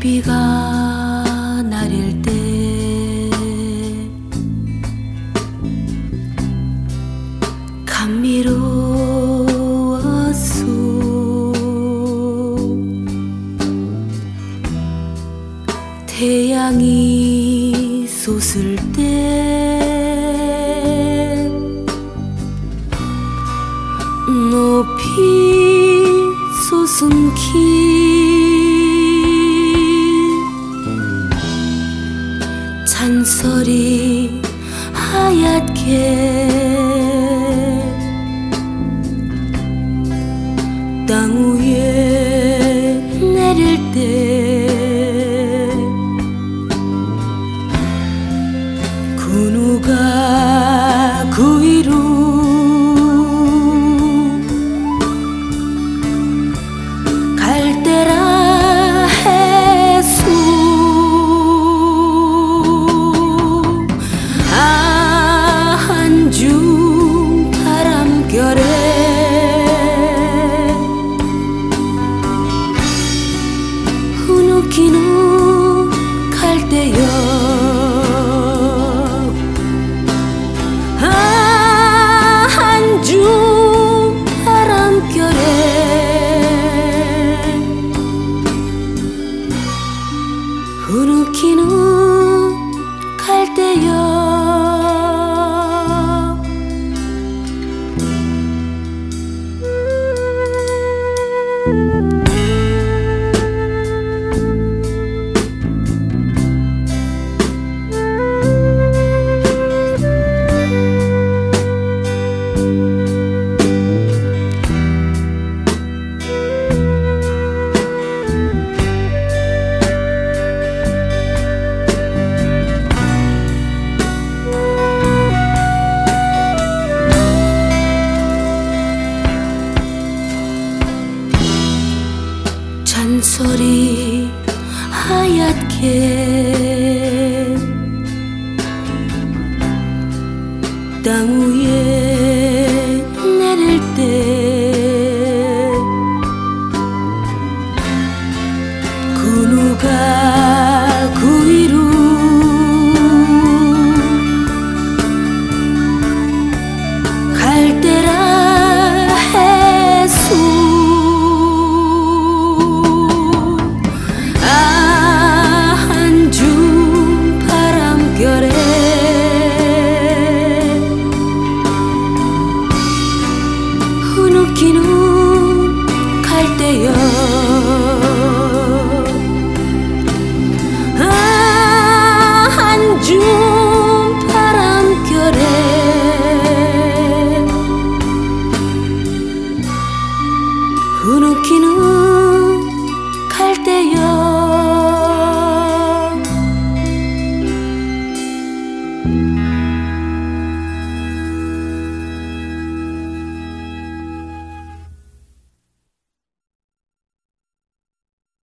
햇비가 내릴 때 감미로웠소. 태양이 솟을 때 높이 솟은 길 잔소리 하얗게 古きの 소리 하얗게. 땅 위에